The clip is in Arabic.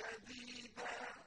شديدا.